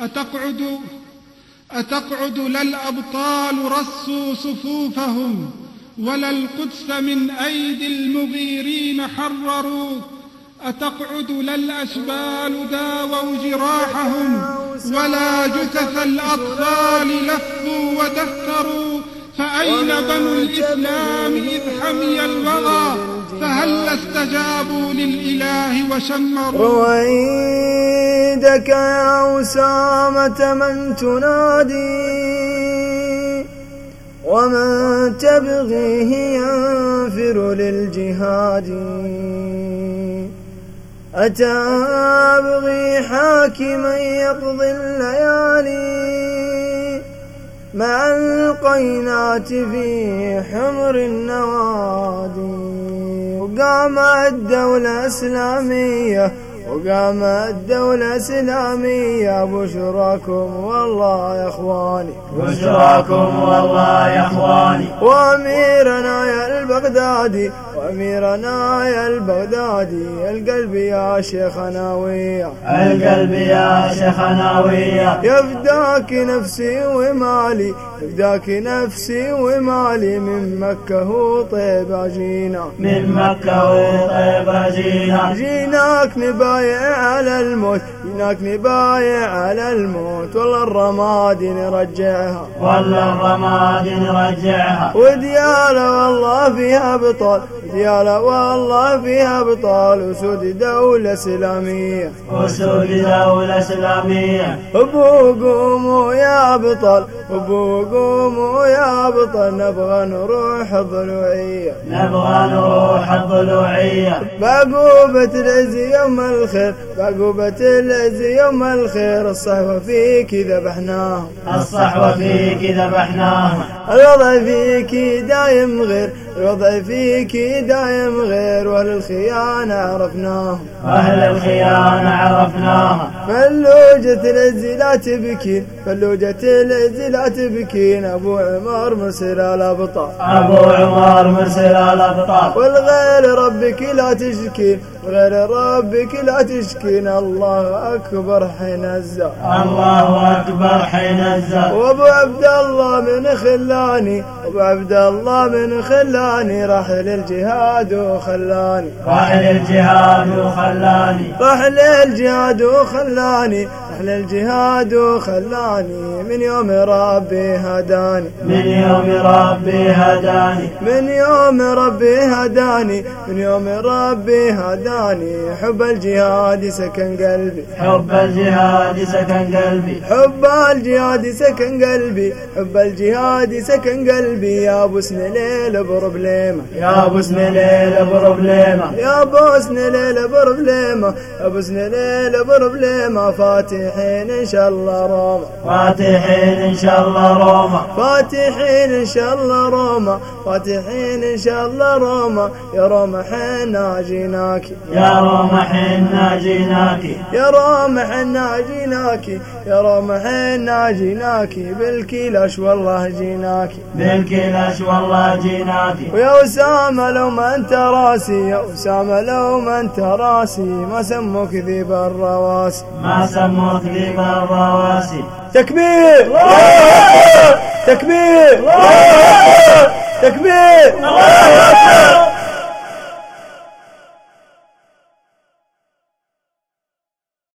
أتقعد أتقعد لا الأبطال رصوا صفوفهم ولا القدس من أيدي المغيرين حرروا. أتقعد لا الأشبال داووا جراحهم ولا جثث الأطفال لفوا ودثروا فأين بنو الإسلام إذ حمي الوغى؟ فهل استجابوا للإله وشمروا؟ رويدك يا أسامة من تنادي ومن تبغيه ينفر للجهاد. أتى أبغي حاكما يقضي الليالي مع القينات في حمر النوادي؟ وقامت دولة إسلامية وقامت دولة إسلامية بشراكم والله يا إخواني. بشراكم والله يا إخواني. وأميرنا يا البغدادي وأميرنا يا البغدادي القلب يا شيخ ناوية القلب يا شيخ ناوية يفداك نفسي ومالي يفداك نفسي ومالي من مكة وطيبة جينا من مكة وطيبة جينا جيناك نبايع على الموت جيناك نبايع على الموت والله الرماد نرجعها. والله الرماد نرجعها. وديالة والله فيها بطل ديالة والله فيها بطل وسود دولة إسلامية. وسود دولة إسلامية. أبو قوموا يا بطل أبو قوموا يا بطل نبغى نروح الضلوعية نبغى نروح الضلوعية. بعقوبة العز يوم الخير بعقوبة العز يوم الخير الصحوة فيك ذبحناهم. الصحوة فيك ذبحناهم. الوضع فيك دايم غير الوضع فيك دايم غير وأهل الخيانة عرفناهم. أهل الخيانة عرفناها فلوجة العز لا تبكين فلوجة العز لا تبكين أبو عمر مرسل الأبطال أبو عمر مرسل الأبطال والغير ربك لا تشكين وغير ربك لا تشكين. الله أكبر حين الزا الله أكبر حين وأبو عبد الله من خلاني. ابو عبد الله من خلاني. راح للجهاد وخلاني. راح للجهاد وخلاني. راح للجهاد وخلاني. راح للجهاد وخلاني. من يوم ربي هداني. من يوم ربي هداني. من يوم ربي هداني. من يوم ربي هداني. حب الجهاد سكن قلبي. حب الجهاد سكن قلبي. حب الجهاد سكن قلبي حب الجهاد سكن قلبي. يا أبو سنليل بروبليمه يا أبو سنليل بروبليمه يا أبو سنليل بروبليمه أبو سنليل بروبليمه فاتحين إن شاء الله روما. فاتحين إن شاء الله روما. فاتحين إن شاء الله روما. فاتحين إن شاء الله روما. يا روما حنا جيناكي يا حنا جيناكي يا روما حنا جيناكي يا روما حنا جيناكي بالكلاش والله جيناكي بالكلاش والله جيناكي ويا أسامة لو ما أنت راسي يا أسامة لو ما أنت راسي ما سموك ذيب الرواسي ما سموك ذيب الرواسي تكبير! تكبير! تكبير!